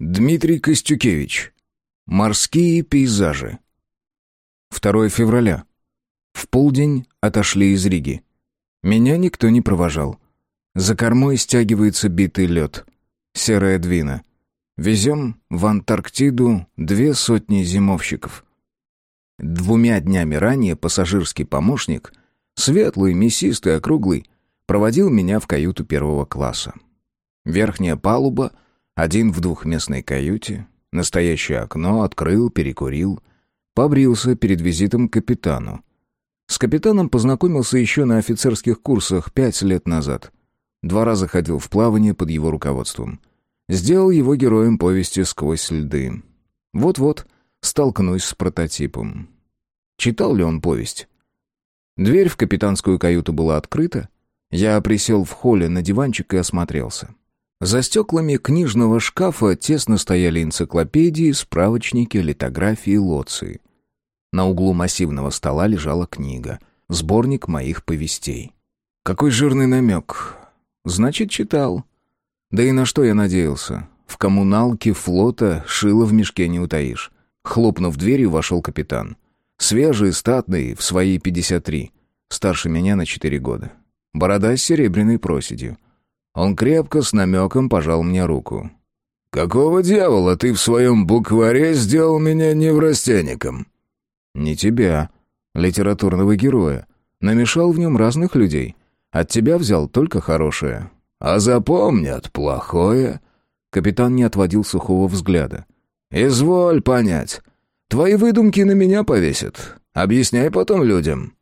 Дмитрий Костюкевич. Морские пейзажи. 2 февраля. В полдень отошли из Риги. Меня никто не провожал. За кормой стягивается битый лед. Серая двина. Везем в Антарктиду две сотни зимовщиков. Двумя днями ранее пассажирский помощник, светлый, мясистый, округлый, проводил меня в каюту первого класса. Верхняя палуба, один в двухместной каюте, настоящее окно, открыл, перекурил, побрился перед визитом к капитану. С капитаном познакомился еще на офицерских курсах пять лет назад. Два раза ходил в плавание под его руководством. Сделал его героем повести «Сквозь льды». Вот-вот столкнусь с прототипом. Читал ли он повесть? Дверь в капитанскую каюту была открыта. Я присел в холле на диванчик и осмотрелся. За стеклами книжного шкафа тесно стояли энциклопедии, справочники, литографии, лоции. На углу массивного стола лежала книга, сборник моих повестей. Какой жирный намек. Значит, читал. Да и на что я надеялся? В коммуналке флота шило в мешке не утаишь. Хлопнув дверью, вошел капитан. Свежий, статный, в свои 53. Старше меня на 4 года. Борода с серебряной проседью. Он крепко, с намеком пожал мне руку. «Какого дьявола ты в своем букваре сделал меня неврастенником?» «Не тебя, литературного героя. Намешал в нем разных людей. От тебя взял только хорошее». «А запомнят плохое?» Капитан не отводил сухого взгляда. «Изволь понять. Твои выдумки на меня повесят. Объясняй потом людям».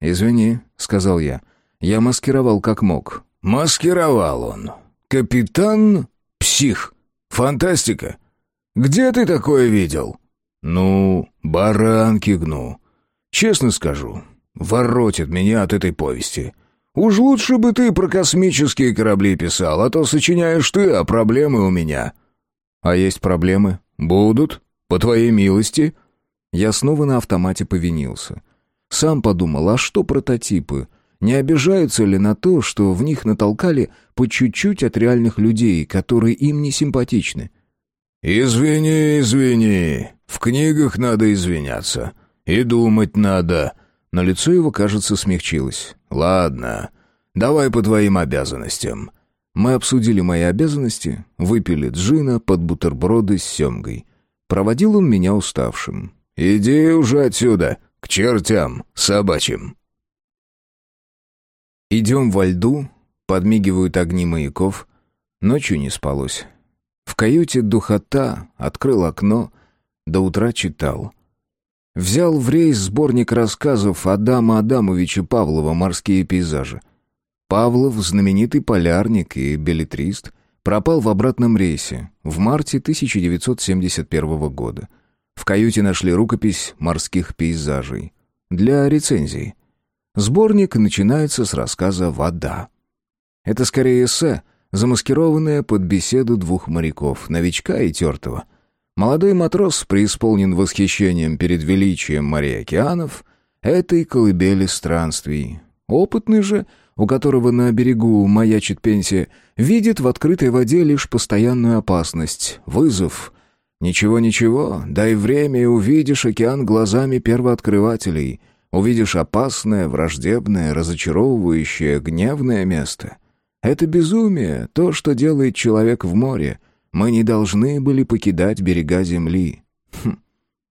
«Извини», — сказал я. «Я маскировал как мог». «Маскировал он. Капитан — псих. Фантастика. Где ты такое видел?» «Ну, баранки гну. Честно скажу, воротит меня от этой повести. Уж лучше бы ты про космические корабли писал, а то сочиняешь ты, а проблемы у меня». «А есть проблемы?» «Будут, по твоей милости». Я снова на автомате повинился. Сам подумал, а что прототипы? Не обижаются ли на то, что в них натолкали по чуть-чуть от реальных людей, которые им не симпатичны? «Извини, извини. В книгах надо извиняться. И думать надо». Но лицо его, кажется, смягчилось. «Ладно, давай по твоим обязанностям». Мы обсудили мои обязанности, выпили джина под бутерброды с семгой. Проводил он меня уставшим. «Иди уже отсюда, к чертям собачьим». Идем во льду, подмигивают огни маяков. Ночью не спалось. В каюте духота, открыл окно, до утра читал. Взял в рейс сборник рассказов Адама Адамовича Павлова «Морские пейзажи». Павлов, знаменитый полярник и билетрист, пропал в обратном рейсе в марте 1971 года. В каюте нашли рукопись «Морских пейзажей» для рецензии. Сборник начинается с рассказа «Вода». Это скорее эссе, замаскированное под беседу двух моряков, новичка и тертого. Молодой матрос преисполнен восхищением перед величием морей океанов, этой колыбели странствий. Опытный же, у которого на берегу маячит пенсия, видит в открытой воде лишь постоянную опасность, вызов. Ничего-ничего, дай время и увидишь океан глазами первооткрывателей, увидишь опасное, враждебное, разочаровывающее, гневное место — это безумие, то, что делает человек в море. Мы не должны были покидать берега земли. Хм,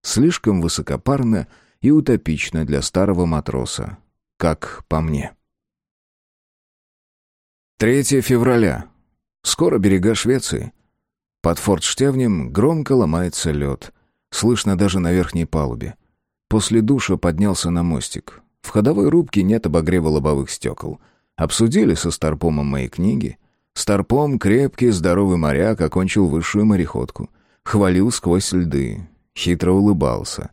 слишком высокопарно и утопично для старого матроса, как по мне. 3 февраля. Скоро берега Швеции. Под фортштевнем громко ломается лед. Слышно даже на верхней палубе. После душа поднялся на мостик. В ходовой рубке нет обогрева лобовых стекол — Обсудили со Старпомом мои книги. Старпом, крепкий, здоровый моряк, окончил высшую мореходку. Хвалил сквозь льды. Хитро улыбался.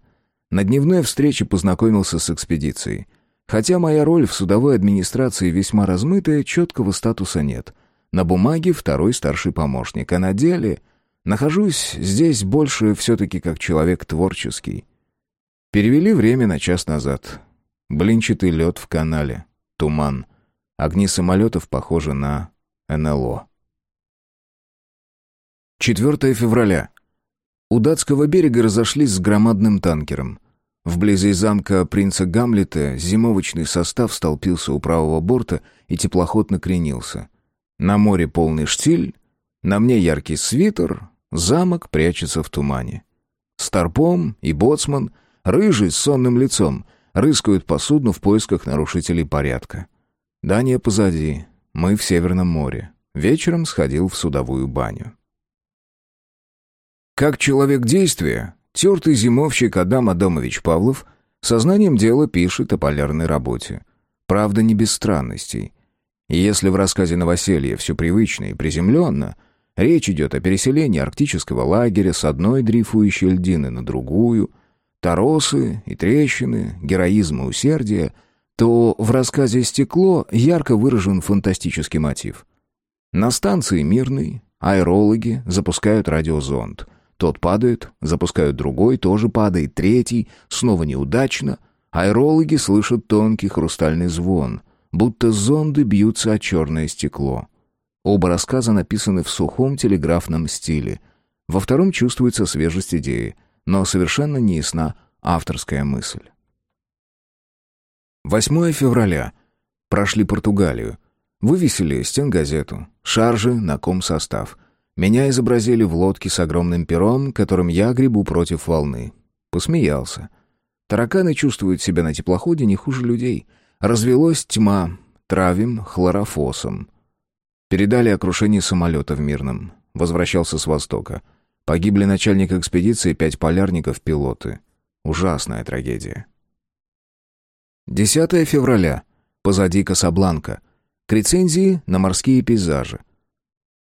На дневной встрече познакомился с экспедицией. Хотя моя роль в судовой администрации весьма размытая, четкого статуса нет. На бумаге второй старший помощник, а на деле нахожусь здесь больше все-таки как человек творческий. Перевели время на час назад. Блинчатый лед в канале. Туман. Огни самолетов похожи на НЛО. 4 февраля. У датского берега разошлись с громадным танкером. Вблизи замка принца Гамлета зимовочный состав столпился у правого борта, и теплоход накренился. На море полный штиль, на мне яркий свитер, замок прячется в тумане. Старпом и боцман, рыжий с сонным лицом, рыскают по судну в поисках нарушителей порядка. Дания позади, мы в Северном море. Вечером сходил в судовую баню. Как человек действия, тертый зимовщик Адам Адамович Павлов сознанием дела пишет о полярной работе. Правда, не без странностей. И если в рассказе «Новоселье» все привычно и приземленно, речь идет о переселении арктического лагеря с одной дрейфующей льдины на другую, торосы и трещины, героизм и усердие, то в рассказе «Стекло» ярко выражен фантастический мотив. На станции Мирный аэрологи запускают радиозонд. Тот падает, запускают другой, тоже падает, третий, снова неудачно. Аэрологи слышат тонкий хрустальный звон — будто зонды бьются о черное стекло. Оба рассказа написаны в сухом телеграфном стиле. Во втором чувствуется свежесть идеи, но совершенно не ясна авторская мысль. 8 февраля. Прошли Португалию. Вывесили стенгазету, шаржи на комсостав. Меня изобразили в лодке с огромным пером, которым я гребу против волны. Посмеялся. Тараканы чувствуют себя на теплоходе не хуже людей — Развелась тьма, травим хлорофосом. Передали о крушении самолета в Мирном. Возвращался с Востока. Погибли начальник экспедиции, пять полярников, пилоты. Ужасная трагедия. 10 февраля. Позади Касабланка. К рецензии на морские пейзажи.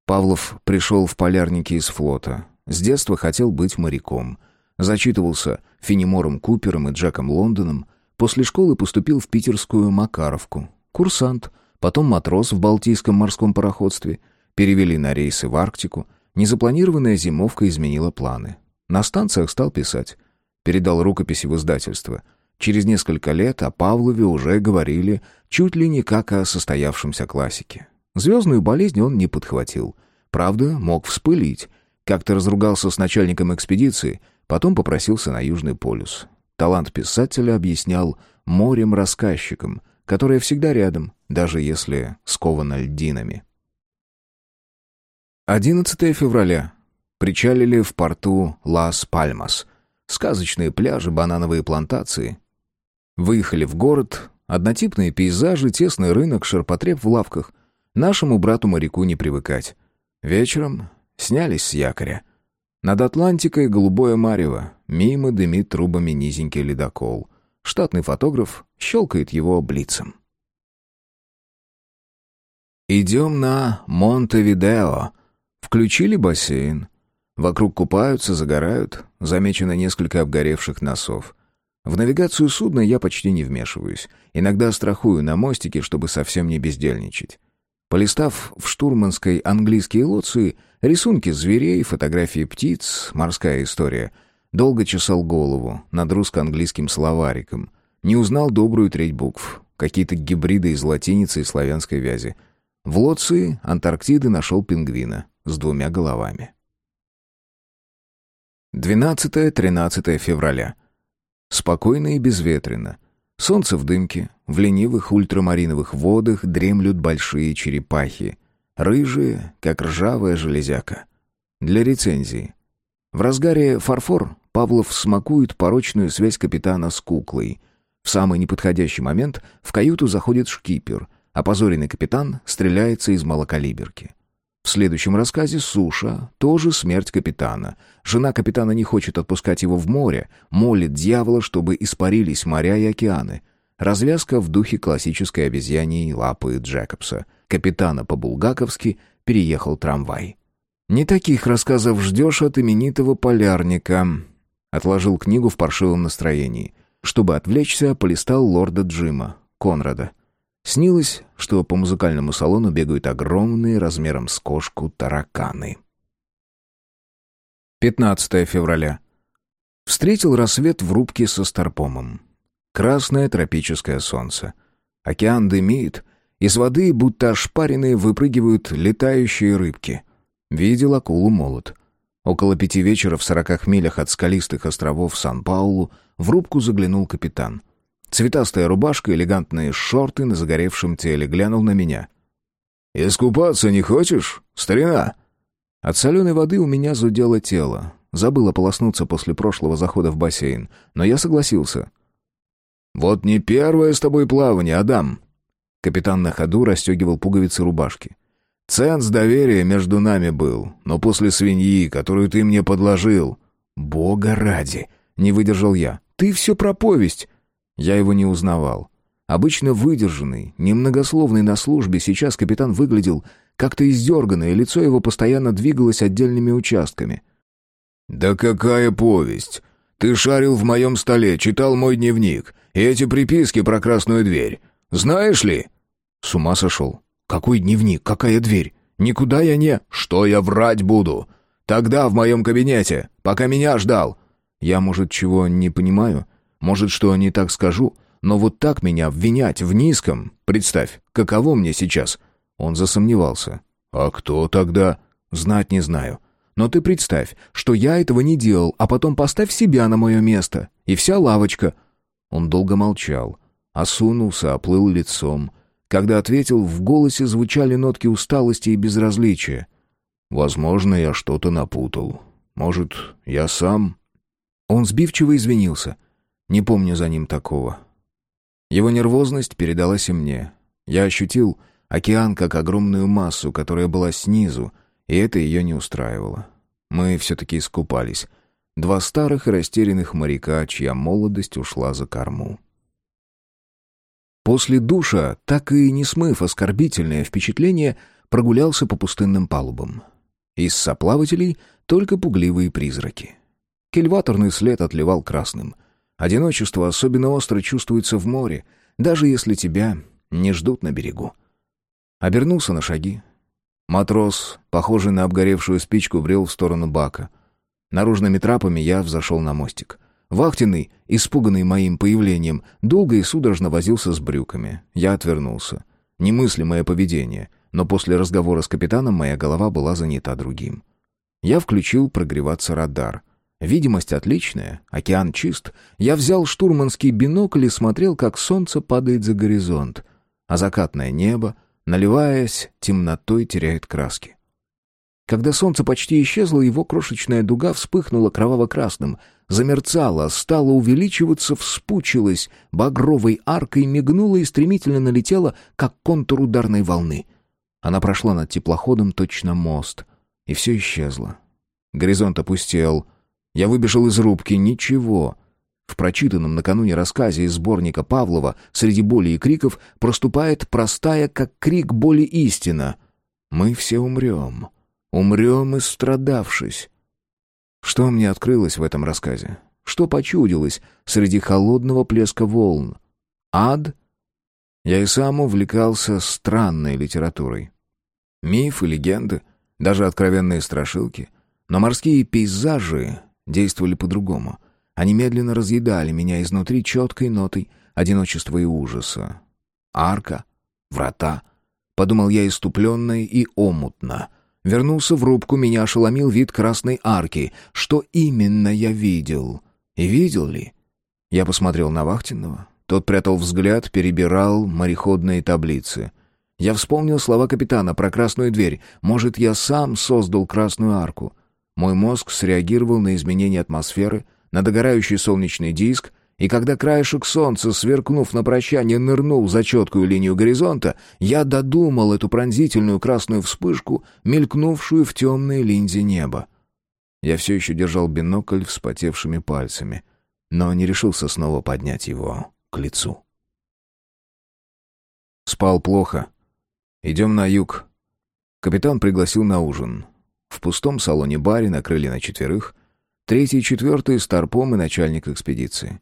Павлов пришел в полярники из флота. С детства хотел быть моряком. Зачитывался Финемором Купером и Джеком Лондоном, После школы поступил в питерскую Макаровку. Курсант, потом матрос в Балтийском морском пароходстве. Перевели на рейсы в Арктику. Незапланированная зимовка изменила планы. На станциях стал писать. Передал рукописи в издательство. Через несколько лет о Павлове уже говорили чуть ли не как о состоявшемся классике. Звездную болезнь он не подхватил. Правда, мог вспылить. Как-то разругался с начальником экспедиции, потом попросился на Южный полюс. Талант писателя объяснял морем-рассказчиком, которое всегда рядом, даже если сковано льдинами. 11 февраля. Причалили в порту Лас-Пальмас. Сказочные пляжи, банановые плантации. Выехали в город, однотипные пейзажи, тесный рынок, ширпотреб в лавках. Нашему брату-моряку не привыкать. Вечером снялись с якоря. Над Атлантикой голубое марево, мимо дымит трубами низенький ледокол. Штатный фотограф щелкает его блицем. «Идем на Монтевидео. Включили бассейн. Вокруг купаются, загорают, замечено несколько обгоревших носов. В навигацию судна я почти не вмешиваюсь. Иногда страхую на мостике, чтобы совсем не бездельничать. Полистав в штурманской английские лоции, рисунки зверей, фотографии птиц, морская история, долго чесал голову над русско-английским словариком. Не узнал добрую треть букв, какие-то гибриды из латиницы и славянской вязи. В Лоции Антарктиды нашел пингвина с двумя головами. 12-13 февраля. Спокойно и безветренно. Солнце в дымке, в ленивых ультрамариновых водах дремлют большие черепахи, рыжие, как ржавая железяка. Для рецензии. В разгаре фарфор Павлов смакует порочную связь капитана с куклой. В самый неподходящий момент в каюту заходит шкипер, а позоренный капитан стреляется из малокалиберки. В следующем рассказе Суша, тоже смерть капитана. Жена капитана не хочет отпускать его в море, молит дьявола, чтобы испарились моря и океаны. Развязка в духе классической обезьяньей лапы Джекобса. Капитана по-булгаковски переехал трамвай. «Не таких рассказов ждешь от именитого полярника», Отложил книгу в паршивом настроении. Чтобы отвлечься, полистал лорда Джима, Конрада. Снилось, что по музыкальному салону бегают огромные размером с кошку тараканы. 15 февраля. Встретил рассвет в рубке со Старпомом. Красное тропическое солнце. Океан дымит, из воды, будто ошпаренные, выпрыгивают летающие рыбки. Видел акулу молот. Около пяти вечера в сороках милях от скалистых островов Сан-Паулу в рубку заглянул капитан. Цветастая рубашка, элегантные шорты на загоревшем теле глянул на меня. «Искупаться не хочешь, старина?» От соленой воды у меня зудело тело. Забыл ополоснуться после прошлого захода в бассейн, но я согласился. «Вот не первое с тобой плавание, Адам!» Капитан на ходу расстегивал пуговицы рубашки. «Ценз доверия между нами был, но после свиньи, которую ты мне подложил...» «Бога ради!» — не выдержал я. «Ты все про повесть!» Я его не узнавал. Обычно выдержанный, немногословный на службе, сейчас капитан выглядел как-то издерганно, и лицо его постоянно двигалось отдельными участками. «Да какая повесть! Ты шарил в моем столе, читал мой дневник, и эти приписки про красную дверь. Знаешь ли?» С ума сошел. «Какой дневник? Какая дверь? Никуда я не...» «Что я врать буду? Тогда в моем кабинете, пока меня ждал». «Я, может, чего не понимаю? Может, что не так скажу? Но вот так меня обвинять в низком... Представь, каково мне сейчас?» Он засомневался. «А кто тогда?» «Знать не знаю. Но ты представь, что я этого не делал, а потом поставь себя на мое место. И вся лавочка...» Он долго молчал, осунулся, оплыл лицом. Когда ответил, в голосе звучали нотки усталости и безразличия. «Возможно, я что-то напутал. Может, я сам...» Он сбивчиво извинился. Не помню за ним такого. Его нервозность передалась и мне. Я ощутил океан как огромную массу, которая была снизу, и это ее не устраивало. Мы все-таки искупались. Два старых и растерянных моряка, чья молодость ушла за корму. После душа, так и не смыв оскорбительное впечатление, прогулялся по пустынным палубам. Из соплавателей только пугливые призраки. Кельваторный след отливал красным. Одиночество особенно остро чувствуется в море, даже если тебя не ждут на берегу. Обернулся на шаги. Матрос, похожий на обгоревшую спичку, брел в сторону бака. Наружными трапами я взошел на мостик. Вахтенный, испуганный моим появлением, долго и судорожно возился с брюками. Я отвернулся. Немыслимое поведение, но после разговора с капитаном моя голова была занята другим. Я включил прогреваться радар. Видимость отличная, океан чист. Я взял штурманский бинокль и смотрел, как солнце падает за горизонт, а закатное небо, наливаясь темнотой, теряет краски. Когда солнце почти исчезло, его крошечная дуга вспыхнула кроваво-красным, замерцала, стала увеличиваться, вспучилась, багровой аркой мигнула и стремительно налетела, как контур ударной волны. Она прошла над теплоходом точно мост, и все исчезло. Горизонт опустел. Я выбежал из рубки. Ничего. В прочитанном накануне рассказе из сборника Павлова «Среди боли и криков» проступает простая, как крик боли истина. «Мы все умрем». Умрем, истрадавшись. Что мне открылось в этом рассказе? Что почудилось среди холодного плеска волн? Ад? Я и сам увлекался странной литературой. Мифы, легенды, даже откровенные страшилки. Но морские пейзажи действовали по-другому. Они медленно разъедали меня изнутри четкой нотой одиночества и ужаса. Арка, врата. Подумал я иступленно и омутно — Вернулся в рубку, меня ошеломил вид красной арки. Что именно я видел? И видел ли? Я посмотрел на вахтенного. Тот прятал взгляд, перебирал мореходные таблицы. Я вспомнил слова капитана про красную дверь. Может, я сам создал красную арку. Мой мозг среагировал на изменение атмосферы, на догорающий солнечный диск, и когда краешек солнца, сверкнув на прощание, нырнул за четкую линию горизонта, я додумал эту пронзительную красную вспышку, мелькнувшую в темной линзе неба. Я все еще держал бинокль вспотевшими пальцами, но не решился снова поднять его к лицу. Спал плохо. Идем на юг. Капитан пригласил на ужин. В пустом салоне-баре накрыли на четверых. Третий и четвертый — старпом и начальник экспедиции.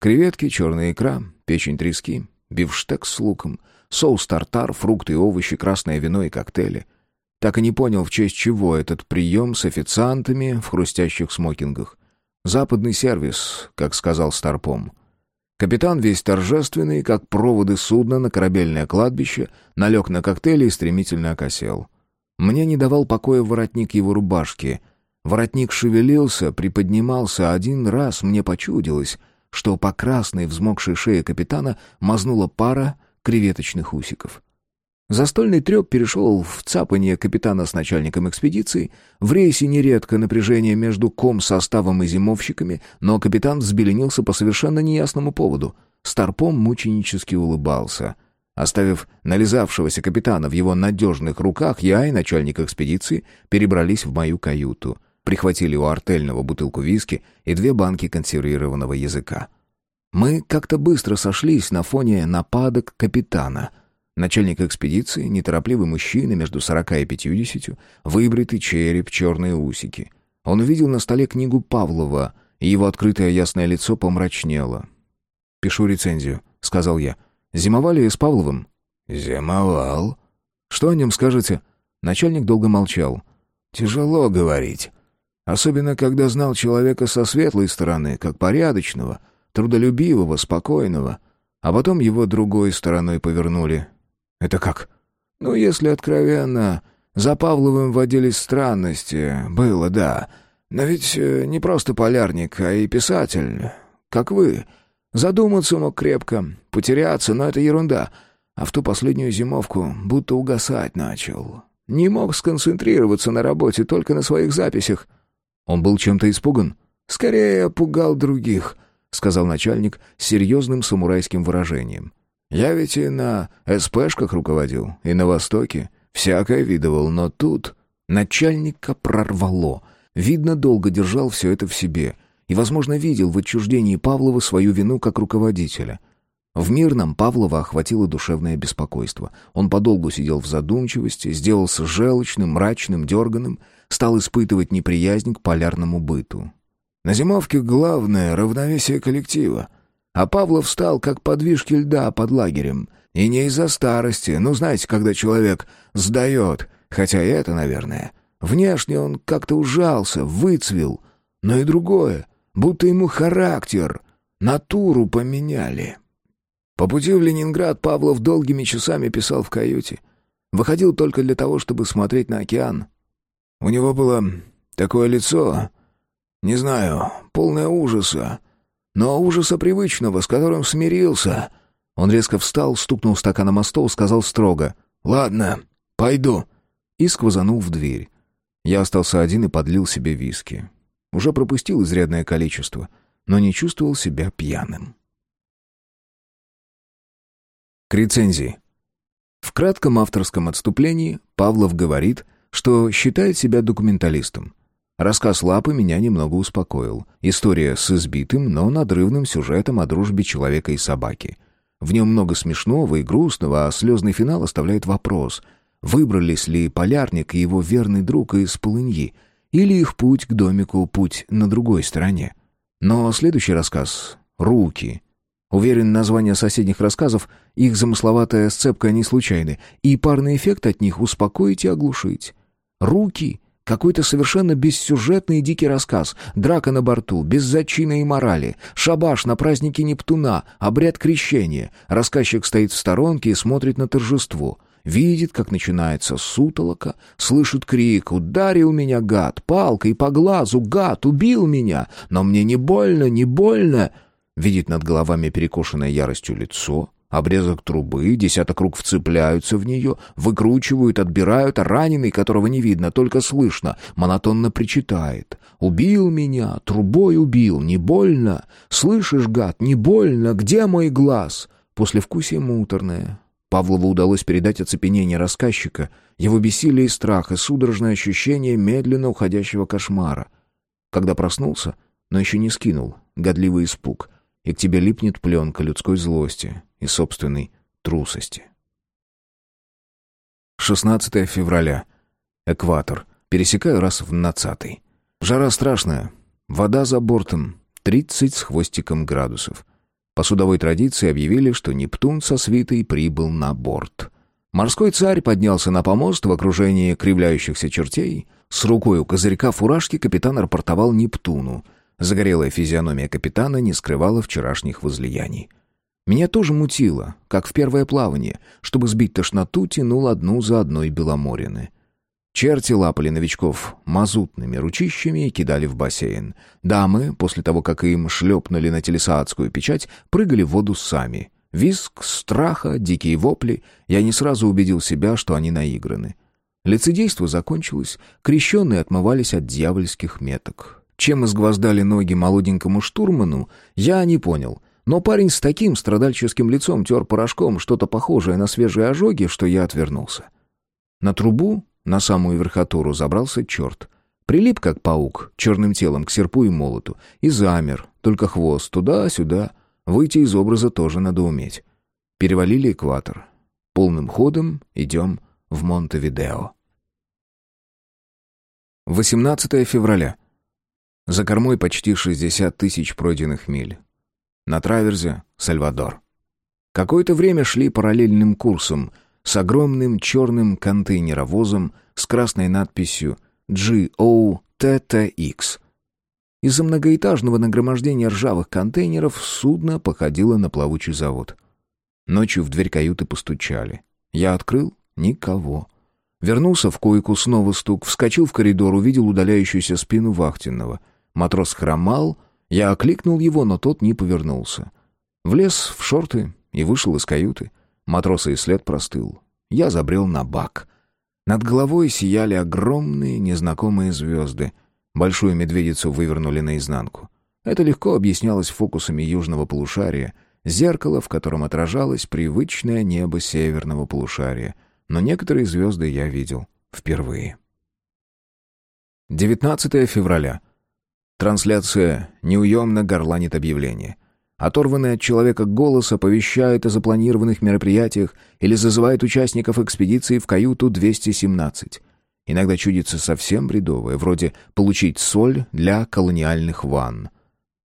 Креветки, черная икра, печень трески, бифштекс с луком, соус тартар, фрукты и овощи, красное вино и коктейли. Так и не понял, в честь чего этот прием с официантами в хрустящих смокингах. Западный сервис, как сказал Старпом. Капитан весь торжественный, как проводы судна на корабельное кладбище, налег на коктейли и стремительно окосел. Мне не давал покоя воротник его рубашки. Воротник шевелился, приподнимался, один раз мне почудилось, что по красной взмокшей шее капитана мазнула пара креветочных усиков. Застольный треп перешел в цапание капитана с начальником экспедиции. В рейсе нередко напряжение между ком-составом и зимовщиками, но капитан взбеленился по совершенно неясному поводу. Старпом мученически улыбался. Оставив нализавшегося капитана в его надежных руках, я и начальник экспедиции перебрались в мою каюту. Прихватили у артельного бутылку виски и две банки консервированного языка. Мы как-то быстро сошлись на фоне нападок капитана — Начальник экспедиции, неторопливый мужчина между сорока и пятьюдесятью, выбритый череп, черные усики. Он увидел на столе книгу Павлова, и его открытое ясное лицо помрачнело. «Пишу рецензию», — сказал я. «Зимовали с Павловым?» «Зимовал». «Что о нем скажете?» Начальник долго молчал. «Тяжело говорить. Особенно, когда знал человека со светлой стороны, как порядочного, трудолюбивого, спокойного. А потом его другой стороной повернули, «Это как?» «Ну, если откровенно, за Павловым водились странности. Было, да. Но ведь э, не просто полярник, а и писатель. Как вы. Задуматься мог крепко, потеряться, но это ерунда. А в ту последнюю зимовку будто угасать начал. Не мог сконцентрироваться на работе, только на своих записях». «Он был чем-то испуган?» «Скорее пугал других», — сказал начальник с серьезным самурайским выражением. Я ведь и на СПшках руководил, и на Востоке. Всякое видывал, но тут начальника прорвало. Видно, долго держал все это в себе. И, возможно, видел в отчуждении Павлова свою вину как руководителя. В мирном Павлова охватило душевное беспокойство. Он подолгу сидел в задумчивости, сделался желчным, мрачным, дерганым, стал испытывать неприязнь к полярному быту. На зимовке главное — равновесие коллектива — а Павлов стал как подвижки льда под лагерем. И не из-за старости, ну, знаете, когда человек сдает, хотя и это, наверное. Внешне он как-то ужался, выцвел, но и другое, будто ему характер, натуру поменяли. По пути в Ленинград Павлов долгими часами писал в каюте. Выходил только для того, чтобы смотреть на океан. У него было такое лицо, не знаю, полное ужаса, но ужаса привычного, с которым смирился. Он резко встал, стукнул стаканом о стол, сказал строго «Ладно, пойду» и сквозанул в дверь. Я остался один и подлил себе виски. Уже пропустил изрядное количество, но не чувствовал себя пьяным. К рецензии. В кратком авторском отступлении Павлов говорит, что считает себя документалистом. Рассказ Лапы меня немного успокоил. История с избитым, но надрывным сюжетом о дружбе человека и собаки. В нем много смешного и грустного, а слезный финал оставляет вопрос, выбрались ли полярник и его верный друг из полыньи, или их путь к домику путь на другой стороне. Но следующий рассказ «Руки». Уверен, названия соседних рассказов, их замысловатая сцепка не случайны, и парный эффект от них успокоить и оглушить. «Руки» Какой-то совершенно бессюжетный и дикий рассказ. Драка на борту, без зачина и морали. Шабаш на празднике Нептуна, обряд крещения. Рассказчик стоит в сторонке и смотрит на торжество. Видит, как начинается сутолока, слышит крик «Ударил меня, гад! Палкой по глазу! Гад! Убил меня! Но мне не больно, не больно!» Видит над головами перекошенное яростью лицо, Обрезок трубы, десяток рук вцепляются в нее, выкручивают, отбирают, а раненый, которого не видно, только слышно, монотонно причитает. «Убил меня, трубой убил, не больно? Слышишь, гад, не больно? Где мой глаз?» Послевкусие муторное. Павлову удалось передать оцепенение рассказчика, его бессилие и страх, и судорожное ощущение медленно уходящего кошмара. Когда проснулся, но еще не скинул, годливый испуг — и к тебе липнет пленка людской злости и собственной трусости. 16 февраля. Экватор. Пересекаю раз в нацатый. Жара страшная. Вода за бортом. 30 с хвостиком градусов. По судовой традиции объявили, что Нептун со свитой прибыл на борт. Морской царь поднялся на помост в окружении кривляющихся чертей. С рукой у козырька фуражки капитан рапортовал Нептуну — Загорелая физиономия капитана не скрывала вчерашних возлияний. Меня тоже мутило, как в первое плавание. Чтобы сбить тошноту, тянул одну за одной беломорины. Черти лапали новичков мазутными ручищами и кидали в бассейн. Дамы, после того, как им шлепнули на телесаадскую печать, прыгали в воду сами. Виск, страха, дикие вопли. Я не сразу убедил себя, что они наиграны. Лицедейство закончилось, крещенные отмывались от дьявольских меток. Чем изгвоздали ноги молоденькому штурману, я не понял. Но парень с таким страдальческим лицом тер порошком что-то похожее на свежие ожоги, что я отвернулся. На трубу, на самую верхотуру, забрался черт. Прилип, как паук, черным телом к серпу и молоту, и замер, только хвост туда-сюда. Выйти из образа тоже надо уметь. Перевалили экватор. Полным ходом идем в Монтевидео. 18 февраля. За кормой почти 60 тысяч пройденных миль. На траверзе — Сальвадор. Какое-то время шли параллельным курсом с огромным черным контейнеровозом с красной надписью GOTTX. Из-за многоэтажного нагромождения ржавых контейнеров судно походило на плавучий завод. Ночью в дверь каюты постучали. Я открыл — никого. Вернулся в койку, снова стук, вскочил в коридор, увидел удаляющуюся спину вахтенного. Матрос хромал, я окликнул его, но тот не повернулся. Влез в шорты и вышел из каюты. Матроса и след простыл. Я забрел на бак. Над головой сияли огромные незнакомые звезды. Большую медведицу вывернули наизнанку. Это легко объяснялось фокусами южного полушария, зеркало, в котором отражалось привычное небо северного полушария — но некоторые звезды я видел впервые. 19 февраля. Трансляция неуемно горланит объявление. Оторванный от человека голос оповещает о запланированных мероприятиях или зазывает участников экспедиции в каюту 217. Иногда чудится совсем бредовое, вроде «получить соль для колониальных ванн».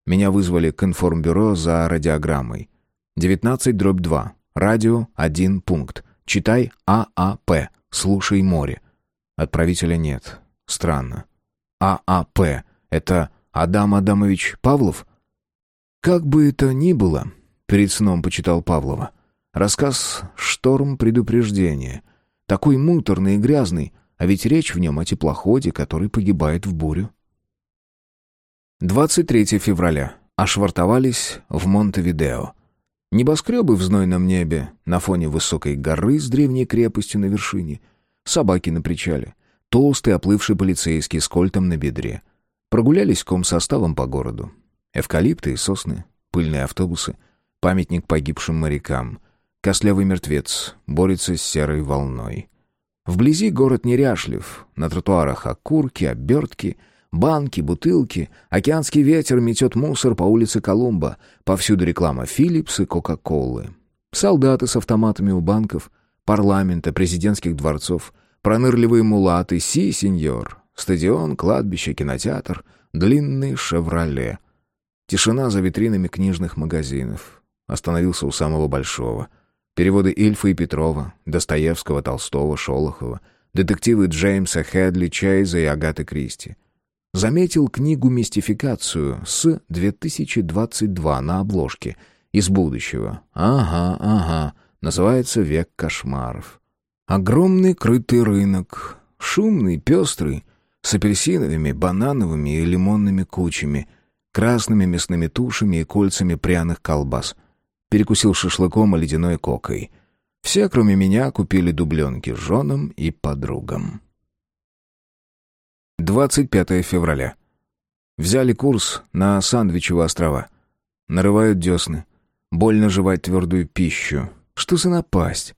Меня вызвали к информбюро за радиограммой. 19 дробь 2. Радио 1 пункт. Читай ААП. Слушай море. Отправителя нет. Странно. ААП. Это Адам Адамович Павлов? Как бы это ни было, перед сном почитал Павлова. Рассказ «Шторм предупреждения». Такой муторный и грязный, а ведь речь в нем о теплоходе, который погибает в бурю. 23 февраля. Ошвартовались в Монтевидео. Небоскребы в знойном небе, на фоне высокой горы с древней крепостью на вершине, собаки на причале, толстый оплывший полицейский с кольтом на бедре. Прогулялись комсоставом по городу. Эвкалипты и сосны, пыльные автобусы, памятник погибшим морякам, костлявый мертвец борется с серой волной. Вблизи город неряшлив, на тротуарах окурки, обертки — Банки, бутылки, океанский ветер метет мусор по улице Колумба, повсюду реклама «Филлипс» и «Кока-колы». Солдаты с автоматами у банков, парламента, президентских дворцов, пронырливые мулаты, си, сеньор, стадион, кладбище, кинотеатр, длинный «Шевроле». Тишина за витринами книжных магазинов. Остановился у самого большого. Переводы Ильфа и Петрова, Достоевского, Толстого, Шолохова, детективы Джеймса Хедли, Чейза и Агаты Кристи. Заметил книгу «Мистификацию» с 2022 на обложке. Из будущего. Ага, ага. Называется «Век кошмаров». Огромный крытый рынок. Шумный, пестрый. С апельсиновыми, банановыми и лимонными кучами. Красными мясными тушами и кольцами пряных колбас. Перекусил шашлыком и ледяной кокой. Все, кроме меня, купили дубленки женам и подругам. 25 февраля. Взяли курс на Сандвичево острова. Нарывают десны. Больно жевать твердую пищу. Что за напасть?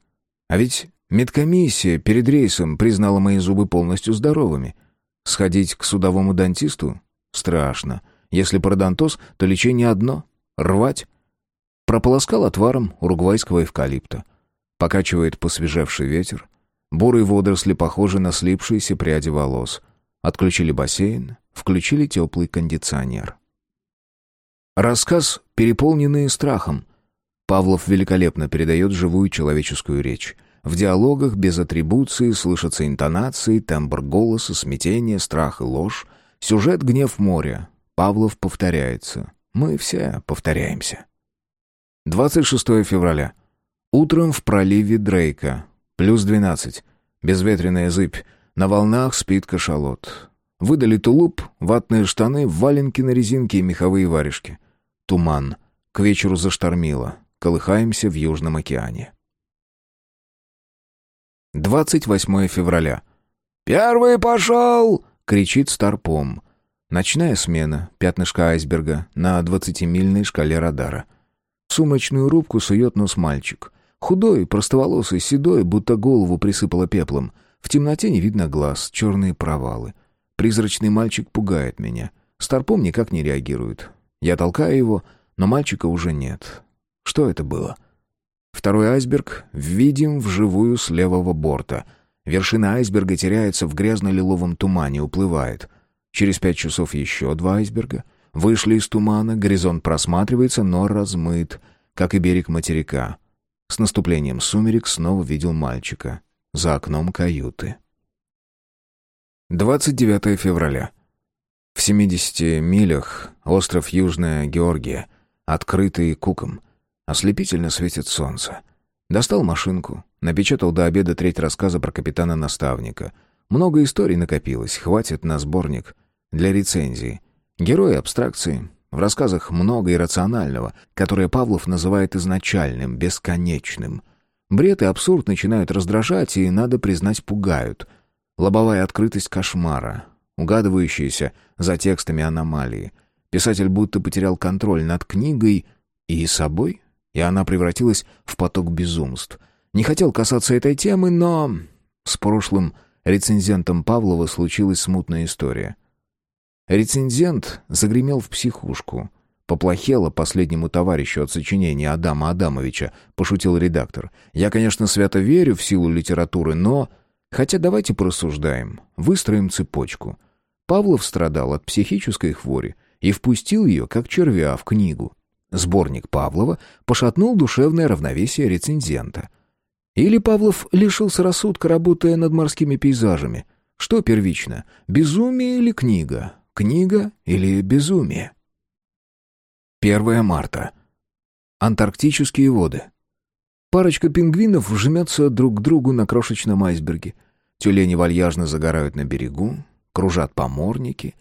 А ведь медкомиссия перед рейсом признала мои зубы полностью здоровыми. Сходить к судовому дантисту? Страшно. Если пародонтоз, то лечение одно — рвать. Прополоскал отваром уругвайского эвкалипта. Покачивает посвежевший ветер. Бурые водоросли похожи на слипшиеся пряди волос — Отключили бассейн, включили теплый кондиционер. Рассказ, переполненный страхом. Павлов великолепно передает живую человеческую речь. В диалогах без атрибуции слышатся интонации, тембр голоса, смятение, страх и ложь. Сюжет «Гнев моря». Павлов повторяется. Мы все повторяемся. 26 февраля. Утром в проливе Дрейка. Плюс 12. Безветренная зыбь. На волнах спит кашалот. Выдали тулуп, ватные штаны, валенки на резинке и меховые варежки. Туман. К вечеру заштормило. Колыхаемся в Южном океане. 28 февраля. «Первый пошел!» — кричит Старпом. Ночная смена, пятнышко айсберга на двадцатимильной шкале радара. В сумрачную рубку сует нос мальчик. Худой, простоволосый, седой, будто голову присыпало пеплом. В темноте не видно глаз, черные провалы. Призрачный мальчик пугает меня. Старпом никак не реагирует. Я толкаю его, но мальчика уже нет. Что это было? Второй айсберг видим вживую с левого борта. Вершина айсберга теряется в грязно-лиловом тумане, уплывает. Через пять часов еще два айсберга. Вышли из тумана, горизонт просматривается, но размыт, как и берег материка. С наступлением сумерек снова видел мальчика. За окном каюты. 29 февраля. В 70 милях остров Южная Георгия, открытый куком. Ослепительно светит солнце. Достал машинку, напечатал до обеда треть рассказа про капитана-наставника. Много историй накопилось, хватит на сборник. Для рецензии. Герои абстракции. В рассказах много иррационального, которое Павлов называет изначальным, бесконечным. Бред и абсурд начинают раздражать и, надо признать, пугают. Лобовая открытость кошмара, угадывающаяся за текстами аномалии. Писатель будто потерял контроль над книгой и собой, и она превратилась в поток безумств. Не хотел касаться этой темы, но... С прошлым рецензентом Павлова случилась смутная история. Рецензент загремел в психушку. «Поплохело последнему товарищу от сочинения Адама Адамовича», — пошутил редактор. «Я, конечно, свято верю в силу литературы, но...» Хотя давайте порассуждаем, выстроим цепочку. Павлов страдал от психической хвори и впустил ее, как червя, в книгу. Сборник Павлова пошатнул душевное равновесие рецензента. Или Павлов лишился рассудка, работая над морскими пейзажами. Что первично, безумие или книга? Книга или безумие? 1 марта. Антарктические воды. Парочка пингвинов вжмется друг к другу на крошечном айсберге. Тюлени вальяжно загорают на берегу, кружат поморники.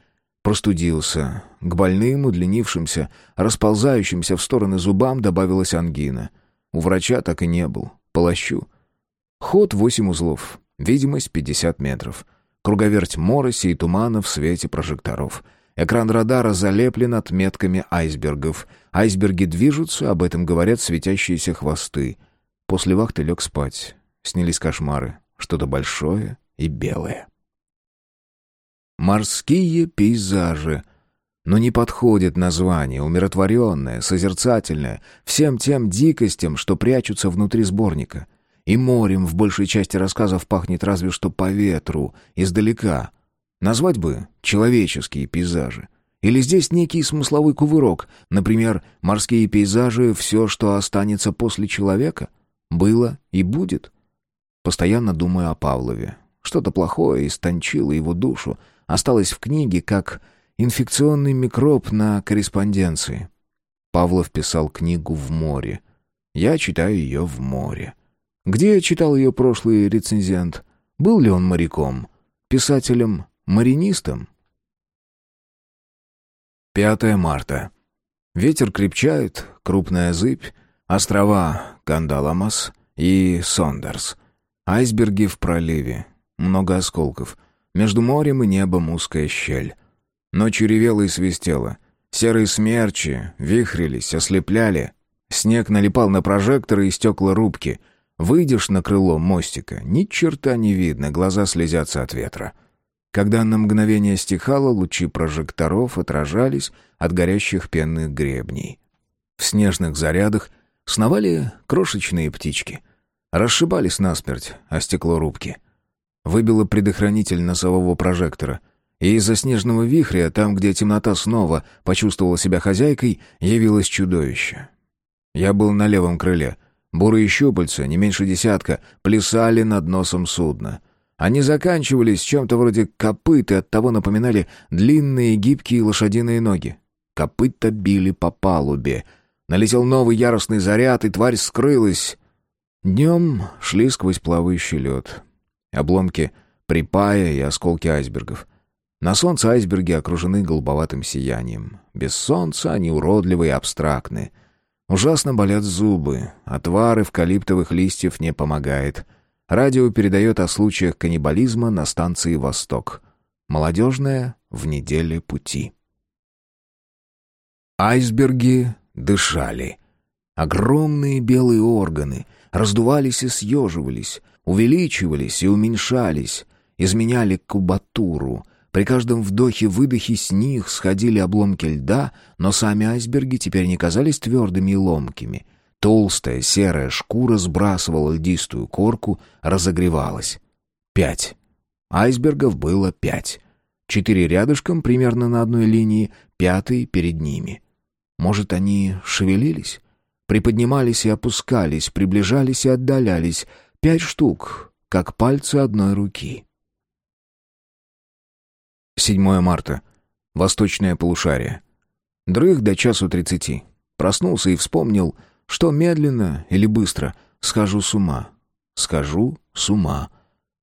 Простудился. К больным, удлинившимся, расползающимся в стороны зубам добавилась ангина. У врача так и не был. Полощу. Ход восемь узлов. Видимость пятьдесят метров. Круговерть мороси и тумана в свете прожекторов. Экран радара залеплен отметками айсбергов. Айсберги движутся, об этом говорят светящиеся хвосты. После вахты лег спать. Снились кошмары что-то большое и белое. Морские пейзажи. Но не подходит название, умиротворенное, созерцательное, всем тем дикостям, что прячутся внутри сборника. И морем в большей части рассказов пахнет разве что по ветру, издалека. Назвать бы человеческие пейзажи. Или здесь некий смысловой кувырок, например, морские пейзажи — все, что останется после человека, было и будет. Постоянно думаю о Павлове. Что-то плохое истончило его душу, осталось в книге как инфекционный микроб на корреспонденции. Павлов писал книгу в море. Я читаю ее в море. Где читал ее прошлый рецензент? Был ли он моряком? Писателем-маринистом? 5 марта. Ветер крепчает, крупная зыбь, острова Кандаламас и Сондерс — Айсберги в проливе. Много осколков. Между морем и небом узкая щель. Ночью ревело и свистело. Серые смерчи вихрились, ослепляли. Снег налипал на прожекторы и стекла рубки. Выйдешь на крыло мостика, ни черта не видно, глаза слезятся от ветра. Когда на мгновение стихало, лучи прожекторов отражались от горящих пенных гребней. В снежных зарядах сновали крошечные птички — Расшибались насмерть о стекло рубки. Выбило предохранитель носового прожектора. И из-за снежного вихря, там, где темнота снова почувствовала себя хозяйкой, явилось чудовище. Я был на левом крыле. Бурые щупальца, не меньше десятка, плясали над носом судна. Они заканчивались чем-то вроде копыт и оттого напоминали длинные гибкие лошадиные ноги. Копыта били по палубе. Налетел новый яростный заряд, и тварь скрылась. Днем шли сквозь плавающий лед. Обломки припая и осколки айсбергов. На солнце айсберги окружены голубоватым сиянием. Без солнца они уродливы и абстрактны. Ужасно болят зубы, отвар эвкалиптовых листьев не помогает. Радио передает о случаях каннибализма на станции «Восток». Молодежная в неделе пути. Айсберги дышали. Огромные белые органы раздувались и съеживались, увеличивались и уменьшались, изменяли кубатуру. При каждом вдохе-выдохе с них сходили обломки льда, но сами айсберги теперь не казались твердыми и ломкими. Толстая серая шкура сбрасывала льдистую корку, разогревалась. Пять. Айсбергов было пять. Четыре рядышком, примерно на одной линии, пятый перед ними. Может, они шевелились? Приподнимались и опускались, приближались и отдалялись. Пять штук, как пальцы одной руки. 7 марта. Восточное полушарие. Дрых до часу тридцати. Проснулся и вспомнил, что медленно или быстро схожу с ума. Схожу с ума.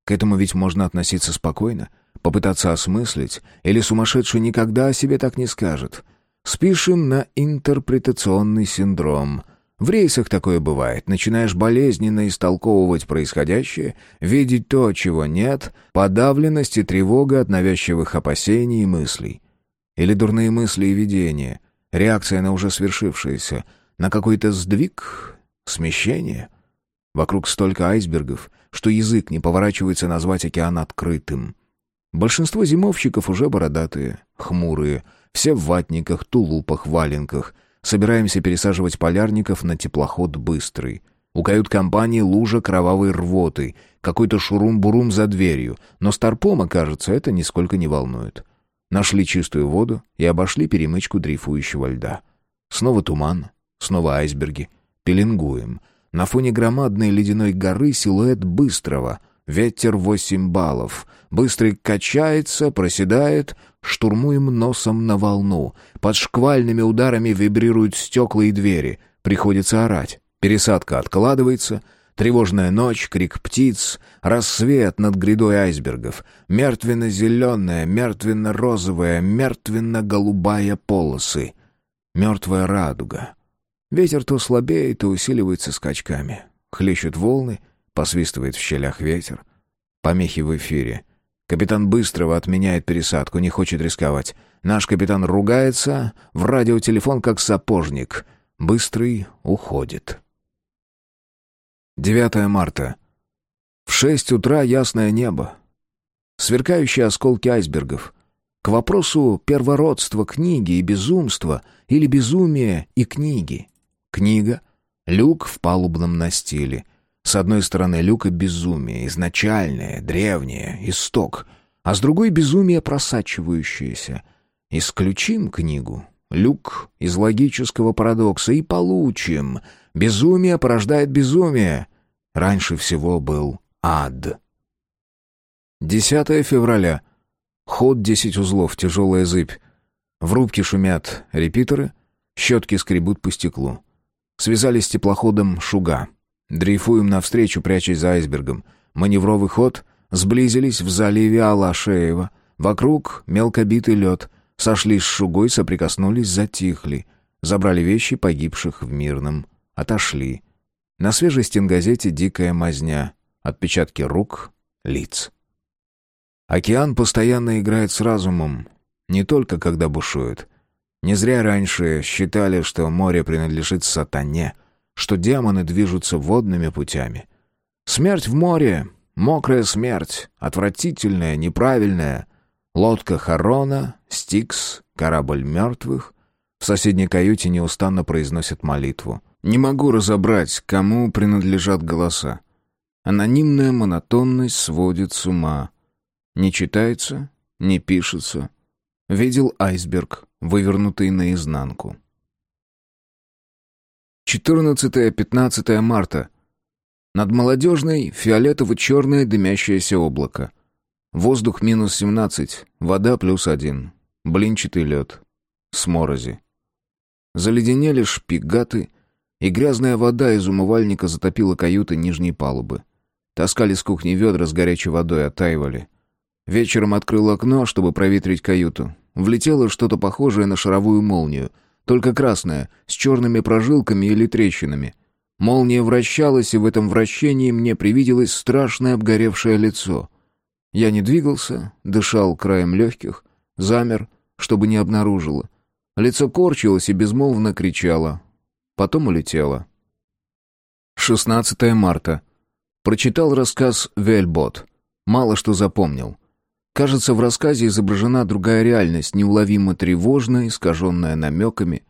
К этому ведь можно относиться спокойно, попытаться осмыслить, или сумасшедший никогда о себе так не скажет. Спишем на интерпретационный синдром. В рейсах такое бывает. Начинаешь болезненно истолковывать происходящее, видеть то, чего нет, подавленность и тревога от навязчивых опасений и мыслей. Или дурные мысли и видения, реакция на уже свершившееся, на какой-то сдвиг, смещение. Вокруг столько айсбергов, что язык не поворачивается назвать океан открытым. Большинство зимовщиков уже бородатые, хмурые, все в ватниках, тулупах, валенках. Собираемся пересаживать полярников на теплоход «Быстрый». У кают-компании лужа кровавой рвоты, какой-то шурум-бурум за дверью, но старпома, кажется, это нисколько не волнует. Нашли чистую воду и обошли перемычку дрейфующего льда. Снова туман, снова айсберги. Пеленгуем. На фоне громадной ледяной горы силуэт быстрого. Ветер восемь баллов. Быстрый качается, проседает, штурмуем носом на волну. Под шквальными ударами вибрируют стекла и двери. Приходится орать. Пересадка откладывается. Тревожная ночь, крик птиц, рассвет над грядой айсбергов, мертвенно-зеленая, мертвенно-розовая, мертвенно-голубая полосы, мертвая радуга. Ветер то слабеет, то усиливается скачками. Хлещут волны, посвистывает в щелях ветер. Помехи в эфире — Капитан Быстрого отменяет пересадку, не хочет рисковать. Наш капитан ругается, в радиотелефон как сапожник. Быстрый уходит. 9 марта. В шесть утра ясное небо. Сверкающие осколки айсбергов. К вопросу первородства книги и безумства или безумия и книги. Книга — люк в палубном настиле — с одной стороны люка безумие, изначальное, древнее, исток, а с другой безумие просачивающееся. Исключим книгу, люк из логического парадокса и получим. Безумие порождает безумие. Раньше всего был ад. 10 февраля. Ход 10 узлов, тяжелая зыбь. В рубке шумят репитеры, щетки скребут по стеклу. Связались с теплоходом «Шуга». Дрейфуем навстречу, прячась за айсбергом. Маневровый ход. Сблизились в заливе Алашеева. Вокруг мелкобитый лед. Сошли с шугой, соприкоснулись, затихли. Забрали вещи погибших в Мирном. Отошли. На свежей стенгазете дикая мазня. Отпечатки рук, лиц. Океан постоянно играет с разумом. Не только когда бушует. Не зря раньше считали, что море принадлежит сатане — что демоны движутся водными путями. Смерть в море, мокрая смерть, отвратительная, неправильная. Лодка Харона, Стикс, корабль мертвых. В соседней каюте неустанно произносят молитву. Не могу разобрать, кому принадлежат голоса. Анонимная монотонность сводит с ума. Не читается, не пишется. Видел айсберг, вывернутый наизнанку. 14-15 марта. Над молодежной фиолетово-черное дымящееся облако. Воздух минус 17, вода плюс один. Блинчатый лед. Сморози. Заледенели шпигаты, и грязная вода из умывальника затопила каюты нижней палубы. Таскали с кухни ведра с горячей водой, оттаивали. Вечером открыл окно, чтобы проветрить каюту. Влетело что-то похожее на шаровую молнию, только красное, с черными прожилками или трещинами. Молния вращалась, и в этом вращении мне привиделось страшное обгоревшее лицо. Я не двигался, дышал краем легких, замер, чтобы не обнаружило. Лицо корчилось и безмолвно кричало. Потом улетело. 16 марта. Прочитал рассказ «Вельбот». Мало что запомнил. Кажется, в рассказе изображена другая реальность, неуловимо тревожная, искаженная намеками.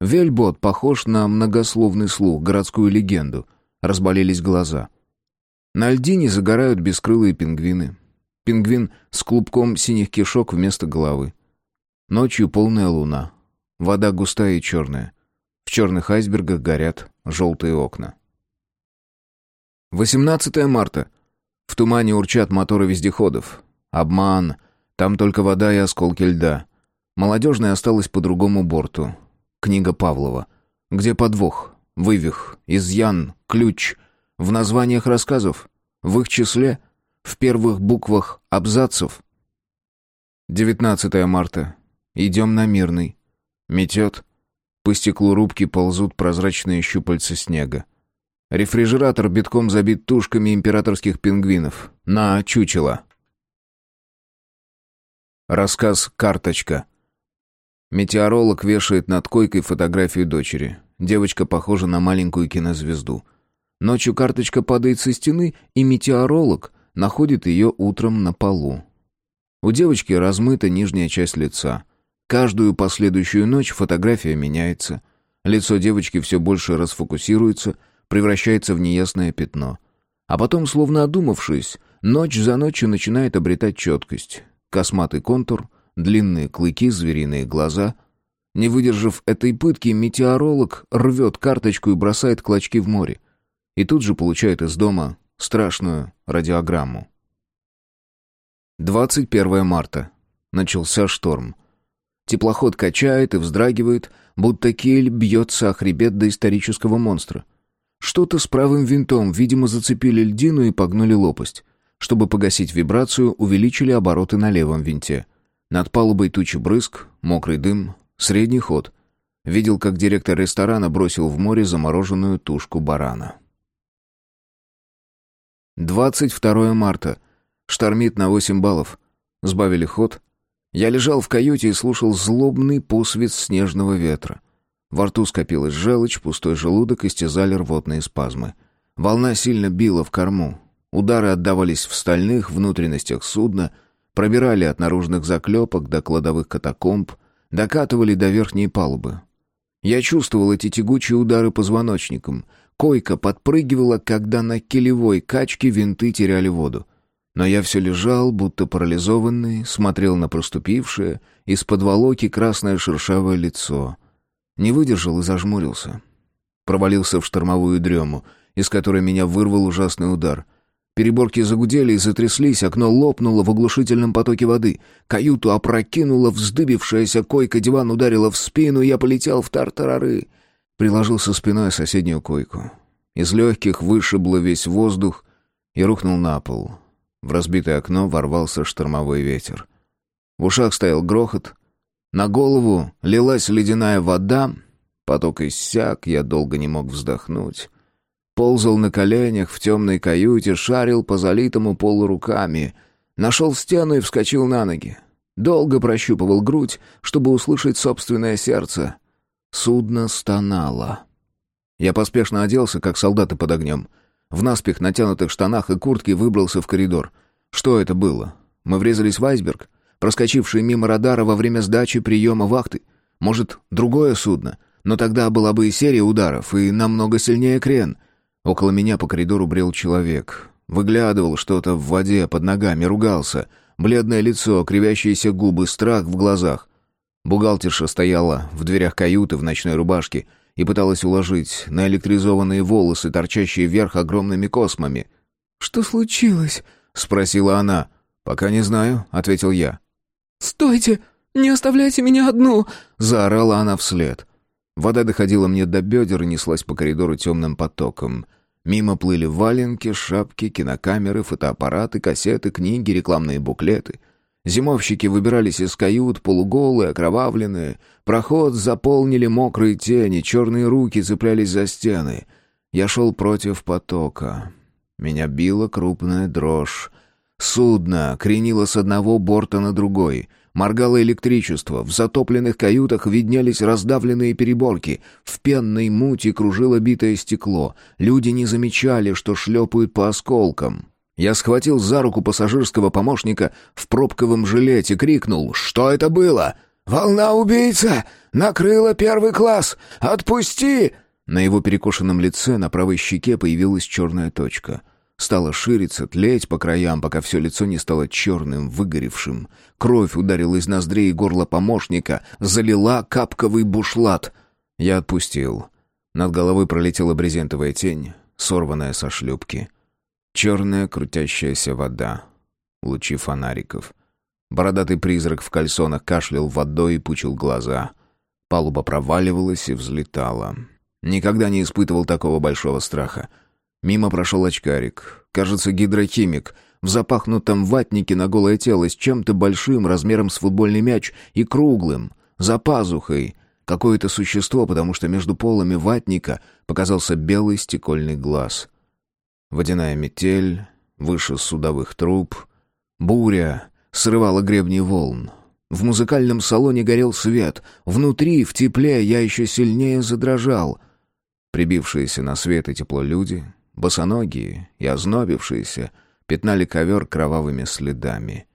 Вельбот похож на многословный слух, городскую легенду. Разболелись глаза. На льдине загорают бескрылые пингвины. Пингвин с клубком синих кишок вместо головы. Ночью полная луна. Вода густая и черная. В черных айсбергах горят желтые окна. 18 марта. В тумане урчат моторы вездеходов. Обман. Там только вода и осколки льда. Молодежная осталась по другому борту. Книга Павлова. Где подвох, вывих, изъян, ключ. В названиях рассказов. В их числе. В первых буквах абзацев. 19 марта. Идем на Мирный. Метет. По стеклу рубки ползут прозрачные щупальца снега. Рефрижератор битком забит тушками императорских пингвинов. На чучело. Рассказ «Карточка». Метеоролог вешает над койкой фотографию дочери. Девочка похожа на маленькую кинозвезду. Ночью карточка падает со стены, и метеоролог находит ее утром на полу. У девочки размыта нижняя часть лица. Каждую последующую ночь фотография меняется. Лицо девочки все больше расфокусируется – превращается в неясное пятно. А потом, словно одумавшись, ночь за ночью начинает обретать четкость. Косматый контур, длинные клыки, звериные глаза. Не выдержав этой пытки, метеоролог рвет карточку и бросает клочки в море. И тут же получает из дома страшную радиограмму. 21 марта. Начался шторм. Теплоход качает и вздрагивает, будто киль бьется о хребет доисторического монстра. Что-то с правым винтом, видимо, зацепили льдину и погнули лопасть. Чтобы погасить вибрацию, увеличили обороты на левом винте. Над палубой тучи брызг, мокрый дым, средний ход. Видел, как директор ресторана бросил в море замороженную тушку барана. 22 марта. Штормит на 8 баллов. Сбавили ход. Я лежал в каюте и слушал злобный посвист снежного ветра. Во рту скопилась желчь, пустой желудок истязали рвотные спазмы. Волна сильно била в корму. Удары отдавались в стальных внутренностях судна, пробирали от наружных заклепок до кладовых катакомб, докатывали до верхней палубы. Я чувствовал эти тягучие удары позвоночником. Койка подпрыгивала, когда на килевой качке винты теряли воду. Но я все лежал, будто парализованный, смотрел на проступившее, из-под волоки красное шершавое лицо — не выдержал и зажмурился. Провалился в штормовую дрему, из которой меня вырвал ужасный удар. Переборки загудели и затряслись, окно лопнуло в оглушительном потоке воды. Каюту опрокинула вздыбившаяся койка, диван ударила в спину, я полетел в тартарары. Приложился спиной о соседнюю койку. Из легких вышибло весь воздух и рухнул на пол. В разбитое окно ворвался штормовой ветер. В ушах стоял грохот, на голову лилась ледяная вода, поток иссяк, я долго не мог вздохнуть. Ползал на коленях в темной каюте, шарил по залитому полу руками. Нашел стену и вскочил на ноги. Долго прощупывал грудь, чтобы услышать собственное сердце. Судно стонало. Я поспешно оделся, как солдаты под огнем. В наспех натянутых штанах и куртке выбрался в коридор. Что это было? Мы врезались в айсберг? проскочившие мимо радара во время сдачи приема вахты. Может, другое судно, но тогда была бы и серия ударов, и намного сильнее крен. Около меня по коридору брел человек. Выглядывал что-то в воде под ногами, ругался. Бледное лицо, кривящиеся губы, страх в глазах. Бухгалтерша стояла в дверях каюты в ночной рубашке и пыталась уложить на электризованные волосы, торчащие вверх огромными космами. «Что случилось?» — спросила она. «Пока не знаю», — ответил я. «Стойте! Не оставляйте меня одну!» — заорала она вслед. Вода доходила мне до бедер и неслась по коридору темным потоком. Мимо плыли валенки, шапки, кинокамеры, фотоаппараты, кассеты, книги, рекламные буклеты. Зимовщики выбирались из кают, полуголые, окровавленные. Проход заполнили мокрые тени, черные руки цеплялись за стены. Я шел против потока. Меня била крупная дрожь. Судно кренило с одного борта на другой. Моргало электричество, в затопленных каютах виднелись раздавленные переборки, в пенной мути кружило битое стекло. Люди не замечали, что шлепают по осколкам. Я схватил за руку пассажирского помощника в пробковом жилете, крикнул «Что это было?» «Волна убийца! Накрыла первый класс! Отпусти!» На его перекошенном лице на правой щеке появилась черная точка стала шириться, тлеть по краям, пока все лицо не стало черным, выгоревшим. Кровь ударила из ноздрей и горла помощника, залила капковый бушлат. Я отпустил. Над головой пролетела брезентовая тень, сорванная со шлюпки. Черная крутящаяся вода. Лучи фонариков. Бородатый призрак в кальсонах кашлял водой и пучил глаза. Палуба проваливалась и взлетала. Никогда не испытывал такого большого страха. Мимо прошел очкарик, кажется, гидрохимик, в запахнутом ватнике на голое тело с чем-то большим размером с футбольный мяч и круглым, за пазухой. Какое-то существо, потому что между полами ватника показался белый стекольный глаз. Водяная метель, выше судовых труб, буря срывала гребни волн. В музыкальном салоне горел свет, внутри, в тепле, я еще сильнее задрожал. Прибившиеся на свет и тепло люди босоногие и ознобившиеся, пятнали ковер кровавыми следами.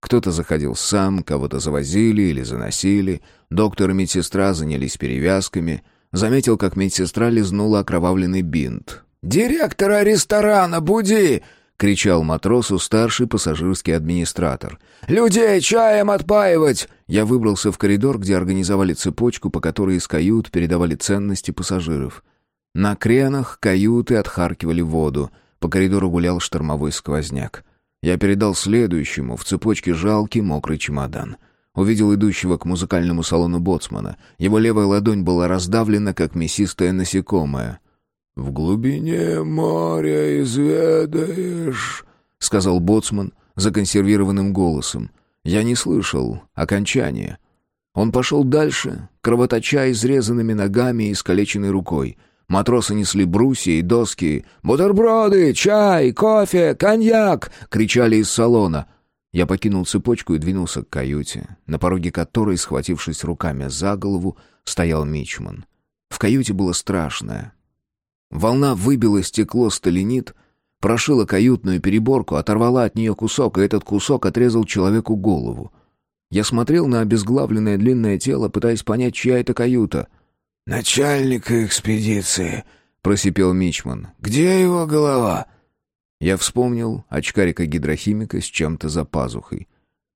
Кто-то заходил сам, кого-то завозили или заносили, доктор и медсестра занялись перевязками, заметил, как медсестра лизнула окровавленный бинт. «Директора ресторана, буди!» — кричал матросу старший пассажирский администратор. «Людей чаем отпаивать!» Я выбрался в коридор, где организовали цепочку, по которой из кают передавали ценности пассажиров. На кренах каюты отхаркивали воду. По коридору гулял штормовой сквозняк. Я передал следующему в цепочке жалкий мокрый чемодан. Увидел идущего к музыкальному салону боцмана. Его левая ладонь была раздавлена, как мясистое насекомое. «В глубине моря изведаешь», — сказал боцман законсервированным голосом. Я не слышал окончания. Он пошел дальше, кровоточа изрезанными ногами и искалеченной рукой — Матросы несли брусья и доски. «Бутерброды! Чай! Кофе! Коньяк!» — кричали из салона. Я покинул цепочку и двинулся к каюте, на пороге которой, схватившись руками за голову, стоял Мичман. В каюте было страшное. Волна выбила стекло сталинит, прошила каютную переборку, оторвала от нее кусок, и этот кусок отрезал человеку голову. Я смотрел на обезглавленное длинное тело, пытаясь понять, чья это каюта — «Начальника экспедиции», — просипел Мичман. «Где его голова?» Я вспомнил очкарика-гидрохимика с чем-то за пазухой.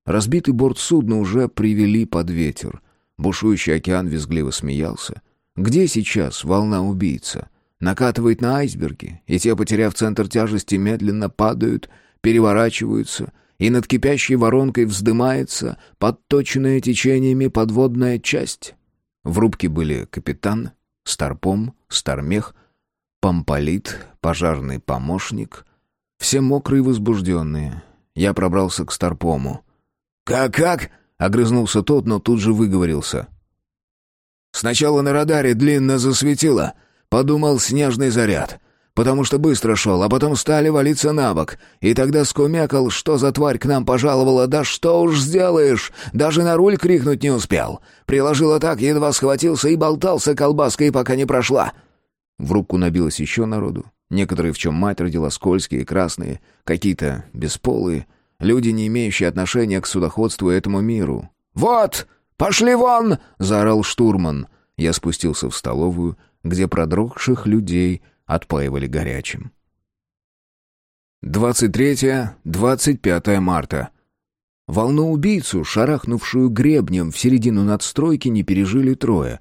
Разбитый борт судна уже привели под ветер. Бушующий океан визгливо смеялся. «Где сейчас волна убийца?» Накатывает на айсберги, и те, потеряв центр тяжести, медленно падают, переворачиваются, и над кипящей воронкой вздымается подточенная течениями подводная часть. В рубке были капитан, старпом, стармех, помполит, пожарный помощник. Все мокрые и возбужденные. Я пробрался к старпому. «Как-как?» — огрызнулся тот, но тут же выговорился. «Сначала на радаре длинно засветило. Подумал, снежный заряд потому что быстро шел, а потом стали валиться на бок. И тогда скумекал, что за тварь к нам пожаловала, да что уж сделаешь, даже на руль крикнуть не успел. Приложила так, едва схватился и болтался колбаской, пока не прошла. В руку набилось еще народу. Некоторые, в чем мать родила, скользкие, красные, какие-то бесполые, люди, не имеющие отношения к судоходству и этому миру. «Вот! Пошли вон!» — заорал штурман. Я спустился в столовую, где продрогших людей — отпаивали горячим. 23-25 марта. Волну-убийцу, шарахнувшую гребнем в середину надстройки, не пережили трое.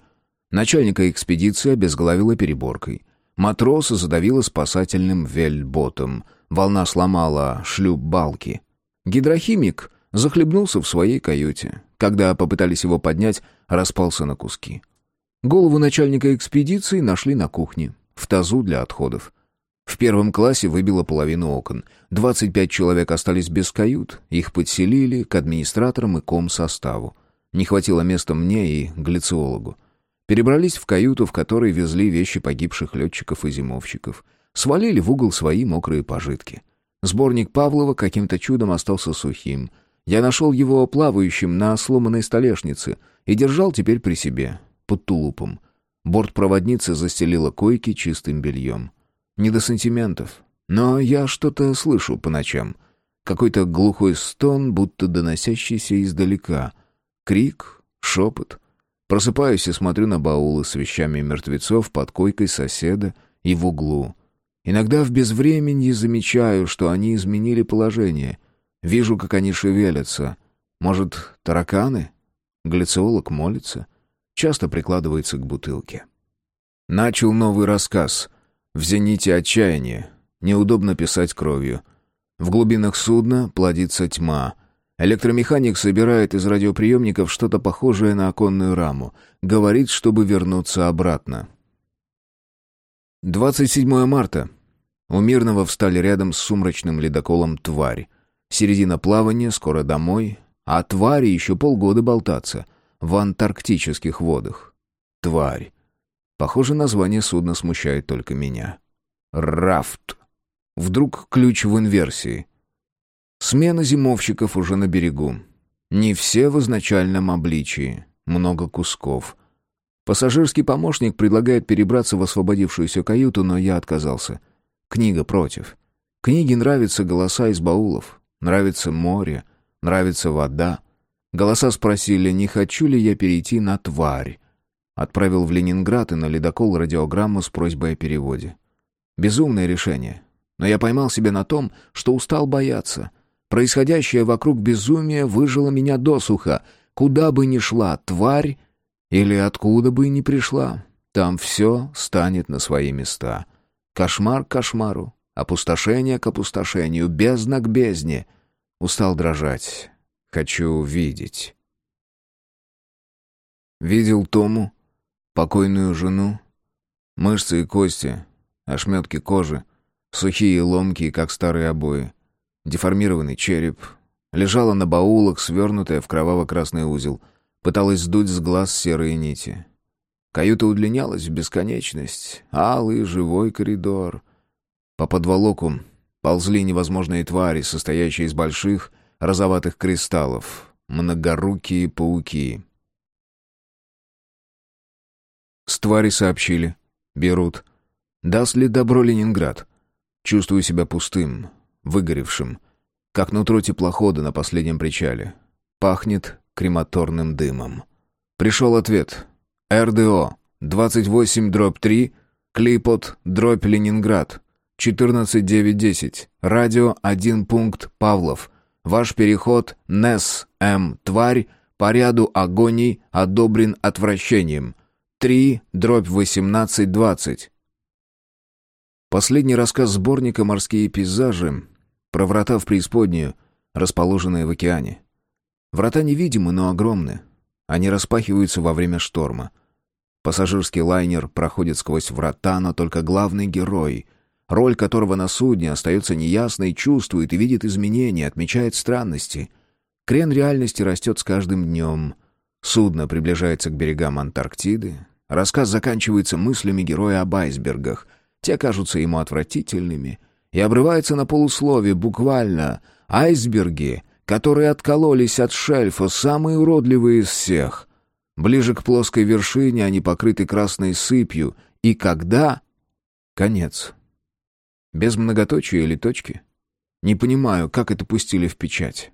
Начальника экспедиции обезглавила переборкой. Матроса задавила спасательным вельботом. Волна сломала шлюп балки. Гидрохимик захлебнулся в своей каюте. Когда попытались его поднять, распался на куски. Голову начальника экспедиции нашли на кухне в тазу для отходов. В первом классе выбило половину окон. 25 человек остались без кают. Их подселили к администраторам и комсоставу. Не хватило места мне и глициологу. Перебрались в каюту, в которой везли вещи погибших летчиков и зимовщиков. Свалили в угол свои мокрые пожитки. Сборник Павлова каким-то чудом остался сухим. Я нашел его плавающим на сломанной столешнице и держал теперь при себе, под тулупом. Бортпроводница застелила койки чистым бельем. Не до сантиментов. Но я что-то слышу по ночам. Какой-то глухой стон, будто доносящийся издалека. Крик, шепот. Просыпаюсь и смотрю на баулы с вещами мертвецов под койкой соседа и в углу. Иногда в безвременье замечаю, что они изменили положение. Вижу, как они шевелятся. Может, тараканы? Глициолог молится. Часто прикладывается к бутылке. Начал новый рассказ — в зените отчаяние. Неудобно писать кровью. В глубинах судна плодится тьма. Электромеханик собирает из радиоприемников что-то похожее на оконную раму. Говорит, чтобы вернуться обратно. 27 марта. У Мирного встали рядом с сумрачным ледоколом «Тварь». Середина плавания, скоро домой. А «Твари» еще полгода болтаться. В антарктических водах. «Тварь». Похоже, название судна смущает только меня. Рафт. Вдруг ключ в инверсии. Смена зимовщиков уже на берегу. Не все в изначальном обличии. Много кусков. Пассажирский помощник предлагает перебраться в освободившуюся каюту, но я отказался. Книга против. Книге нравятся голоса из баулов. Нравится море. Нравится вода. Голоса спросили, не хочу ли я перейти на тварь. Отправил в Ленинград и на ледокол радиограмму с просьбой о переводе. Безумное решение. Но я поймал себя на том, что устал бояться. Происходящее вокруг безумия выжило меня досуха. Куда бы ни шла тварь, или откуда бы ни пришла, там все станет на свои места. Кошмар к кошмару, опустошение к опустошению, бездна к бездне. Устал дрожать. Хочу видеть. Видел Тому, покойную жену, мышцы и кости, ошметки кожи, сухие и ломкие, как старые обои, деформированный череп, лежала на баулах, свернутая в кроваво-красный узел, пыталась сдуть с глаз серые нити. Каюта удлинялась в бесконечность, алый живой коридор. По подволоку ползли невозможные твари, состоящие из больших розоватых кристаллов, многорукие пауки. С твари сообщили. Берут. Даст ли добро Ленинград? Чувствую себя пустым, выгоревшим, как нутро теплохода на последнем причале. Пахнет крематорным дымом. Пришел ответ. РДО 28 дробь 3, Клейпот дробь Ленинград, 14910, радио 1 пункт Павлов. Ваш переход НЭС М Тварь по ряду агоний одобрен отвращением. 3, дробь 18-20. Последний рассказ сборника «Морские пейзажи» про врата в преисподнюю, расположенные в океане. Врата невидимы, но огромны. Они распахиваются во время шторма. Пассажирский лайнер проходит сквозь врата, но только главный герой, роль которого на судне остается неясной, чувствует и видит изменения, отмечает странности. Крен реальности растет с каждым днем — Судно приближается к берегам Антарктиды. Рассказ заканчивается мыслями героя об айсбергах. Те кажутся ему отвратительными. И обрывается на полуслове буквально «айсберги», которые откололись от шельфа, самые уродливые из всех. Ближе к плоской вершине они покрыты красной сыпью. И когда... Конец. Без многоточия или точки. Не понимаю, как это пустили в печать.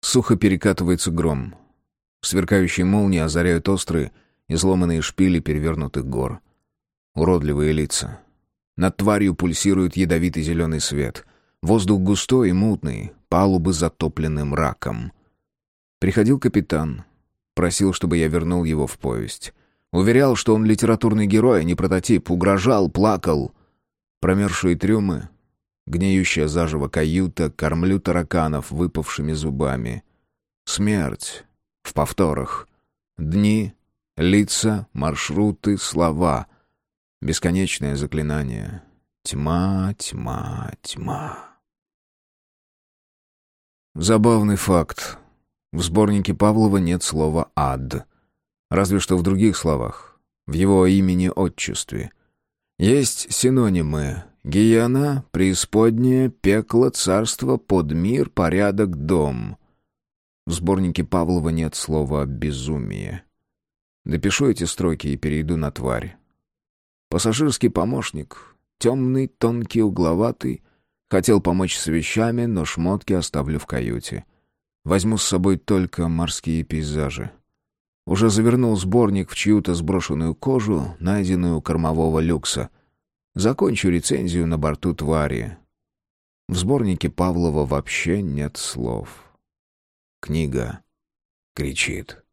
Сухо перекатывается гром. Сверкающие молнии озаряют острые, изломанные шпили перевернутых гор. Уродливые лица. Над тварью пульсирует ядовитый зеленый свет. Воздух густой и мутный, палубы затоплены мраком. Приходил капитан. Просил, чтобы я вернул его в повесть. Уверял, что он литературный герой, а не прототип. Угрожал, плакал. Промерзшие трюмы, Гниющая заживо каюта, кормлю тараканов выпавшими зубами. Смерть. В повторах. Дни, лица, маршруты, слова. Бесконечное заклинание. Тьма, тьма, тьма. Забавный факт. В сборнике Павлова нет слова «ад». Разве что в других словах. В его имени-отчестве. Есть синонимы «гиена», «преисподняя», «пекло», «царство», «подмир», «порядок», «дом». В сборнике Павлова нет слова «безумие». Допишу эти строки и перейду на тварь. Пассажирский помощник, темный, тонкий, угловатый, хотел помочь с вещами, но шмотки оставлю в каюте. Возьму с собой только морские пейзажи. Уже завернул сборник в чью-то сброшенную кожу, найденную у кормового люкса. Закончу рецензию на борту твари. В сборнике Павлова вообще нет слов. Книга кричит.